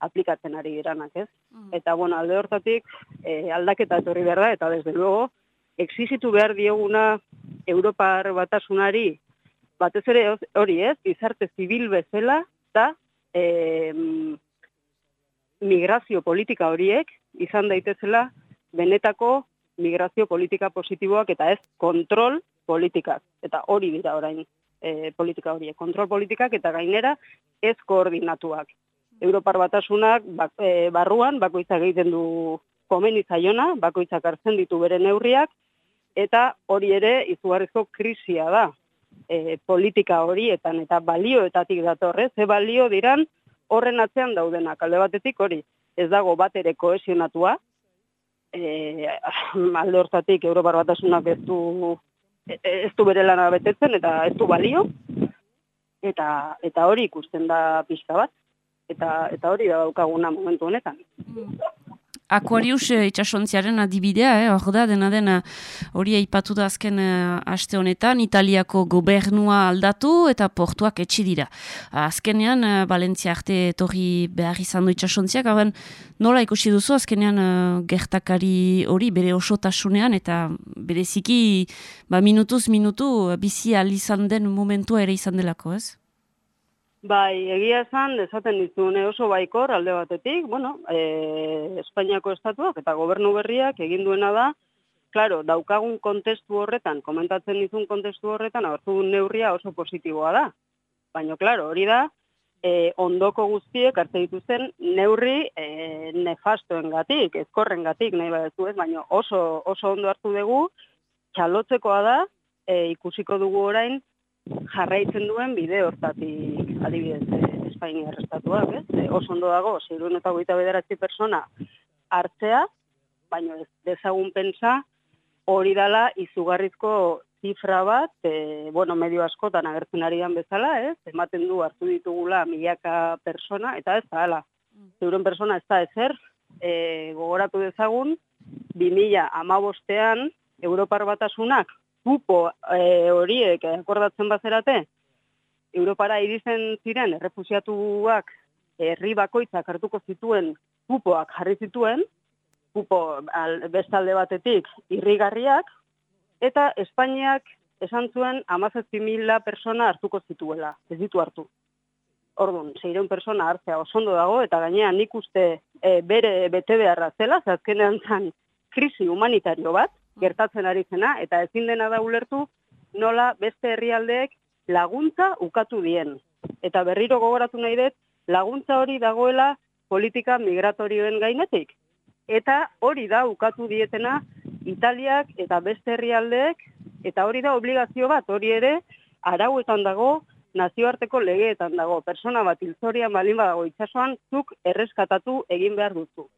aplikatzen ari diranak, ez? Eta, bueno, alde hortatik, e, aldaketa etorri behar da, eta desde luego, exigitu behar dioguna Europar batasunari, batez ere hori ez, gizarte zibil bezala, eta e, migrazio politika horiek izan daitezela benetako migrazio politika positiboak eta ez kontrol politikak. Eta hori dira orain e, politika horiek. Kontrol politikak eta gainera ez koordinatuak. Europar batasunak bak, e, barruan bakoitzak egiten du komeni zaiona, bakoitzak hartzen ditu bere neurriak, eta hori ere izugarrizko krisia da e, politika horietan eta balioetatik datorrez, ze balio diran horren atzean daudenak, alde batetik hori, ez dago bat ere kohesionatua, e, alde hortatik Europar batasunak ez du, ez du bere lana betetzen eta ez du balio, eta, eta hori ikusten da pixka bat, eta, eta hori da daukaguna momentu honetan. Aquarius eh, itxasontziaren adibidea, eh, hor da, dena dena hori aipatu da azken eh, aste honetan, Italiako gobernua aldatu eta portuak etxi dira. Azkenean, eh, Valentzia arte etorri behar izan du itxasontziak, haren nola ikusi duzu azkenean eh, gertakari hori bere osotasunean eta bereziki ba, minutuz minutu bizi al izan den momentua ere izan delako, ez? Bai, egia esan, esaten dizune oso baikor alde batetik, bueno, e, Espainiako estatuak eta gobernu berriak egin duena da, claro, daukagun kontestu horretan, komentatzen dizun kontestu horretan, duen neurria oso positiboa da. Baina, claro, hori da, e, ondoko guztiek hartzen dituzten neurri e, nefastoen gatik, ezkorren gatik, nahi badezu ez, baina oso, oso ondo hartu dugu, txalotzekoa da, e, ikusiko dugu orain, jarraitzen duen bide hortatik adibidez eh, Espainiar estatuak, ez? E, oso ondo dago, zeirun eta goita bederatzi persona hartzea, baina ez dezagun pensa hori dala izugarrizko zifra bat, e, bueno, medio askotan agertzen ari bezala, ez? Ematen du hartu ditugula milaka persona, eta ez da, hala. Zeuren persona ez da ezer, e, gogoratu dezagun, 2000 amabostean, Europar batasunak kupo e, horiek akordatzen bazerate, Europara iristen ziren errefusiatuak herri bakoitzak hartuko zituen kupoak jarri zituen, kupo al, bestalde batetik irrigarriak, eta Espainiak esan zuen amazazpi mila persona hartuko zituela, ez ditu hartu. Orduan, zeireun persona hartzea osondo dago, eta gainean nik uste e, bere bete beharra zela, ze azkenean zan krisi humanitario bat, gertatzen ari zena, eta ezin dena da ulertu nola beste herrialdeek laguntza ukatu dien. Eta berriro gogoratu nahi dut, laguntza hori dagoela politika migratorioen gainetik. Eta hori da ukatu dietena Italiak eta beste herrialdeek, eta hori da obligazio bat, hori ere arauetan dago, nazioarteko legeetan dago. Persona bat hilzorian balin badago itsasoan zuk erreskatatu egin behar duzu.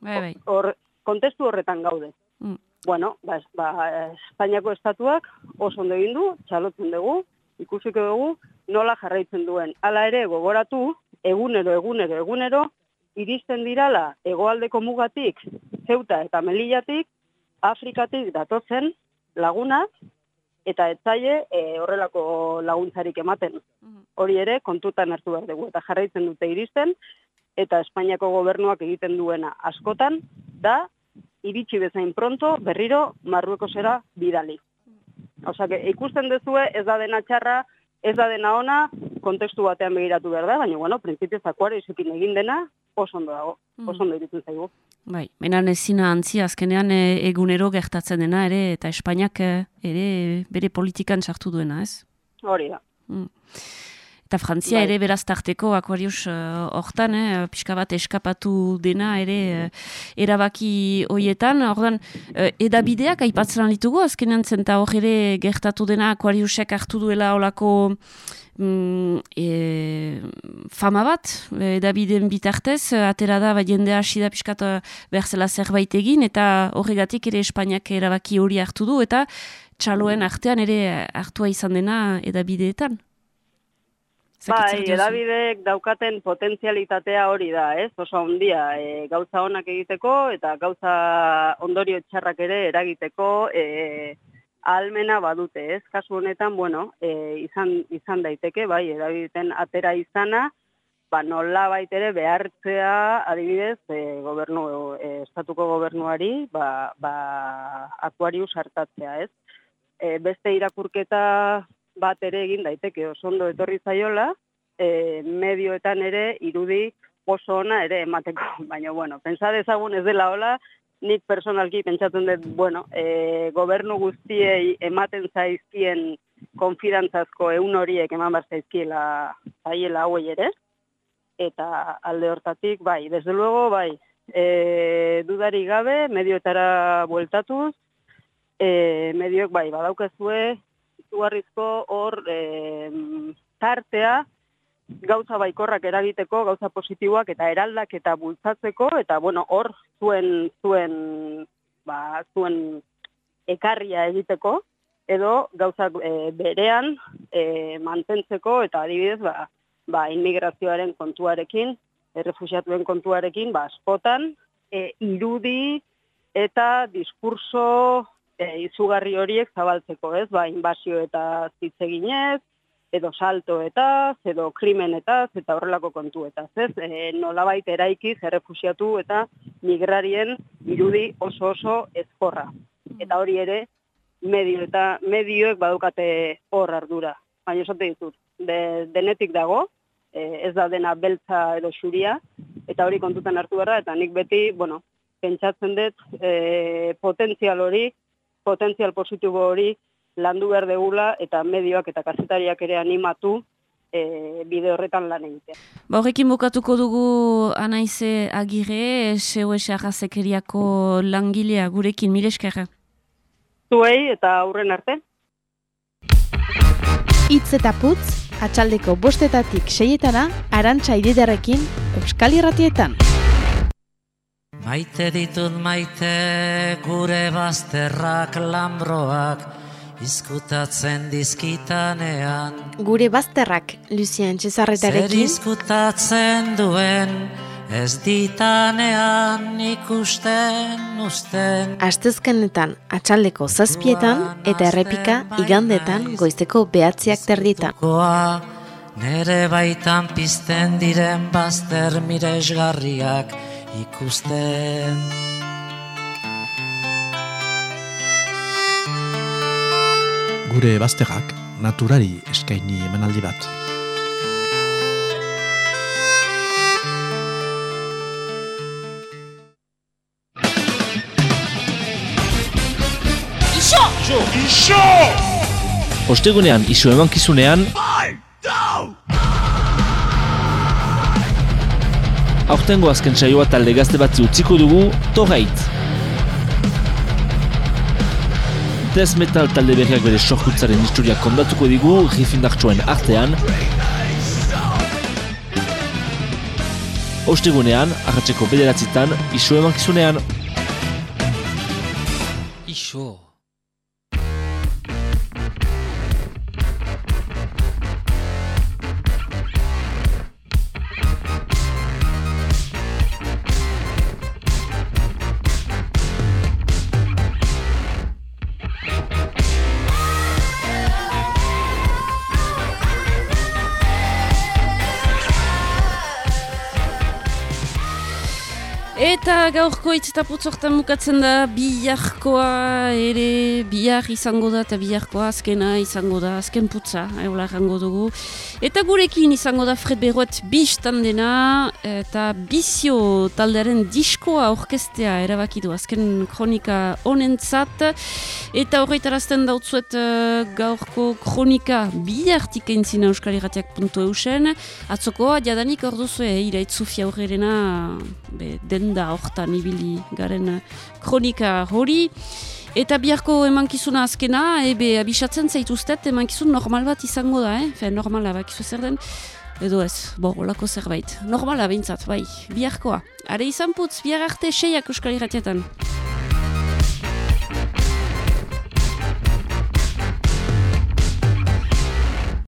Bai, bai. Hor, kontestu horretan gaude. Mm. Bueno, ba, ba, Espainiako estatuak oso ondo egin du, txalotzen dugu, ikusiko dugu, nola jarraitzen duen. Hala ere, gogoratu, egunero, egunero, egunero, iristen dirala hegoaldeko mugatik, zeuta eta melillatik, Afrikatik datotzen lagunak, eta etzaile e, horrelako laguntzarik ematen. Hori ere, kontutan hartu behar dugu, eta jarraitzen dute iristen, eta Espainiako gobernuak egiten duena askotan, da iritsi bezain pronto berriro Marruekosera bidali. Que ikusten dezue ez da dena txarra, ez da dena ona, kontestu batean begiratu behar da, baina, bueno, printzipio zakuare izekin egin dena, oso ondo dago, oso ondo iritzen zaigu. Bai, menan ezina antzi azkenean e, egunero gertatzen dena ere, eta Espainiak e, ere bere politikan sartu duena, ez? Hori da. Mm. Eta Frantzia Bai. ere beraz tarteko Aquarius eh, hortan, eh, pixka bat eskapatu dena ere eh, erabaki hoietan. Ordan eh, edabideak aipatzen ditugu, azkenean zenta hor ere gertatu dena Aquariusek hartu duela olako mm, e, fama bat, edabideen bitartez, atera da, ba, jendea hasi da pixkat eh, behar zela zerbait egin, eta horregatik ere Espainiak erabaki hori hartu du, eta txaloen artean ere hartua izan dena edabideetan. Bai, diozu? edabideek daukaten potentzialitatea hori da, ez? Oso handia, e, gauza onak egiteko eta gauza ondorio txarrak ere eragiteko e, almena badute, ez? Kasu honetan, bueno, e, izan, izan daiteke, bai, edabideten atera izana, ba, nola baitere behartzea, adibidez, e, gobernu, e, estatuko gobernuari, ba, ba, akuarius hartatzea, ez? E, beste irakurketa bat ere egin daiteke oso ondo etorri zaiola, e, medioetan ere irudi oso ona ere emateko. Baina, bueno, pentsa dezagun ez dela hola, nik personalki pentsatzen dut, bueno, e, gobernu guztiei ematen zaizkien konfidantzazko eun horiek eman behar zaizkiela zaiela hauei ere, eta alde hortatik, bai, desde luego, bai, e, dudari gabe, medioetara bueltatuz, e, medioek, bai, badaukezue, izugarrizko hor e, tartea, gauza baikorrak eragiteko, gauza positiboak eta eraldak eta bultzatzeko, eta bueno, hor zuen, zuen, ba, zuen ekarria egiteko, edo gauzak e, berean e, mantentzeko, eta adibidez, ba, ba, inmigrazioaren kontuarekin, errefusiatuen kontuarekin, ba, askotan, e, irudi eta diskurso e, izugarri horiek zabaltzeko, ez? Ba, inbasio eta zitzeginez, edo salto eta, edo krimenetaz, eta horrelako kontuetaz, ez? E, nolabait eraikiz, errefusiatu eta migrarien irudi oso oso ezkorra. Eta hori ere, medio eta medioek badukate hor ardura. Baina esote ditut, de, denetik dago, e, ez da dena beltza edo xuria, eta hori kontutan hartu da, eta nik beti, bueno, pentsatzen dut e, potentzial hori, potentzial positibo hori landu behar degula, eta medioak eta kazetariak ere animatu e, bide horretan lan egitea. Ba horrekin bukatuko dugu anaize agire, SOS arrazekeriako langilea gurekin, mire eskerra. Zuei eta aurren arte. Itz eta putz, atxaldeko bostetatik seietana, arantxa ididarekin, Euskal Irratietan. Maite ditut maite gure bazterrak lambroak izkutatzen dizkitanean. Gure bazterrak, Lucien Zer Txezarretarekin, izkutatzen duen ez ditanean ikusten usten. Astezkenetan atxaldeko zazpietan eta errepika igandetan goizeko behatziak terdietan. Goa, nere baitan pizten diren bazter miresgarriak ikusten. Gure bazterrak naturari eskaini emanaldi bat. Iso! Iso! Iso! Ostegunean, iso emankizunean... Aurtengo azken saioa talde gazte batzi utziko dugu, Torrait. Death Metal talde berriak bere sorkutzaren historia kondatuko digu, rifindartxoen artean. Ostegunean, arratseko bederatzitan, iso emankizunean. Hitz eta putzortan mukatzen da biharkoa ere bihar izango da eta biharkoa azkena izango da azken putza, eola errango dugu. Eta gurekin izango da Fred Berroet bistan dena eta bizio taldearen diskoa orkestea erabaki du azken kronika honentzat. Eta horretarazten dautzuet eh, gaurko kronika bihartik eintzina euskaliratiak.eusen. Atzokoa jadanik orduzue iraitzu fiaurrerena be, denda hortan ibili garen kronika hori. Eta biharko emankizuna azkena, ebe abisatzen zaituztet emankizun normal bat izango da, eh? Fe, normala bakizu zer den, edo ez, bo, olako zerbait. Normala behintzat, bai, biharkoa. Are izan putz, bihar arte seiak euskal irratietan.